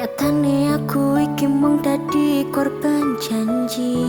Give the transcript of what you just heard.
Nyatane aku iki mung dadi korban janji.